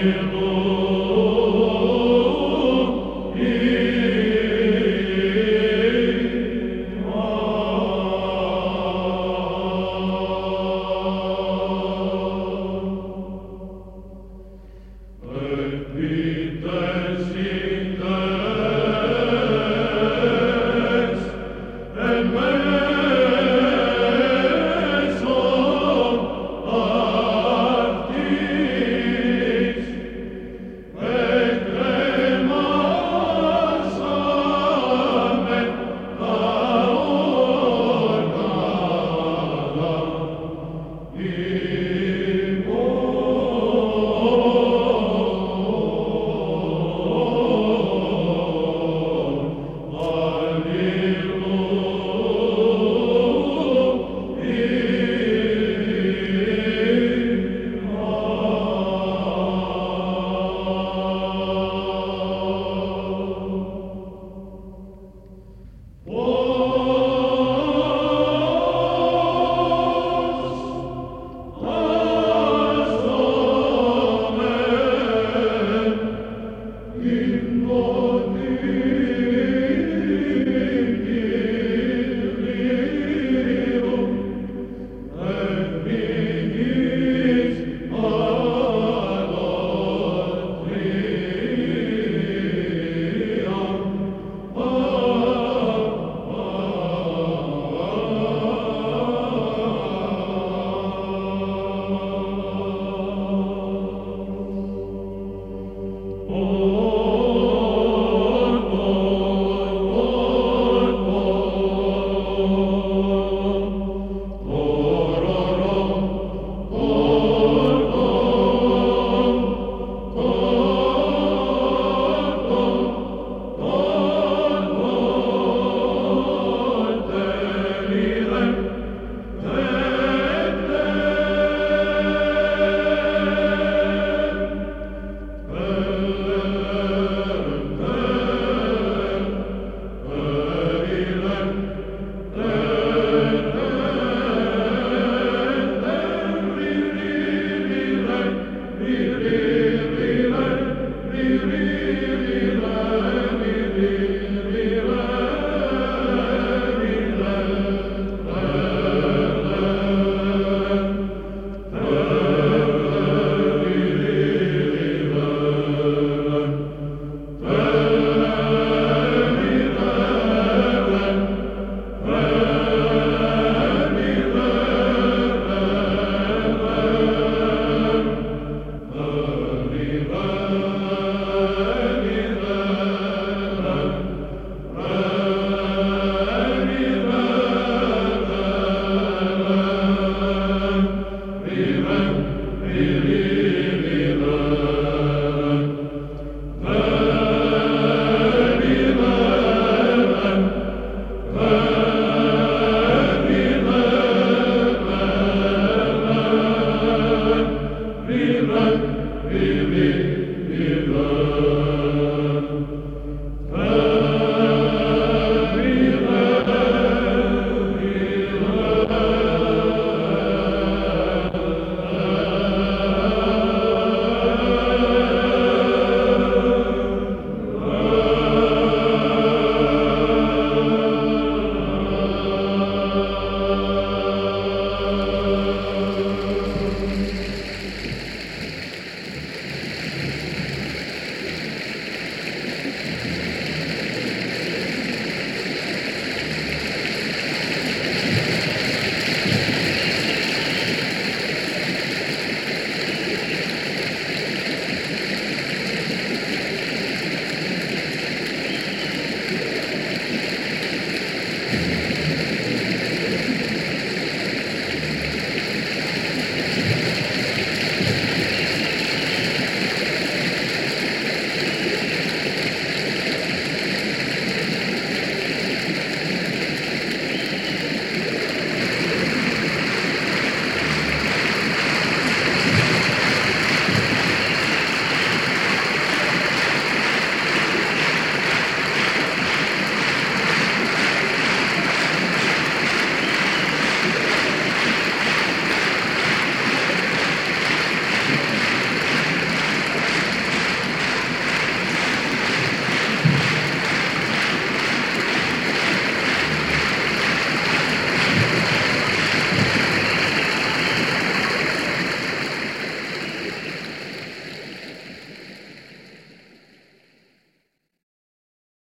Yeah. Vive.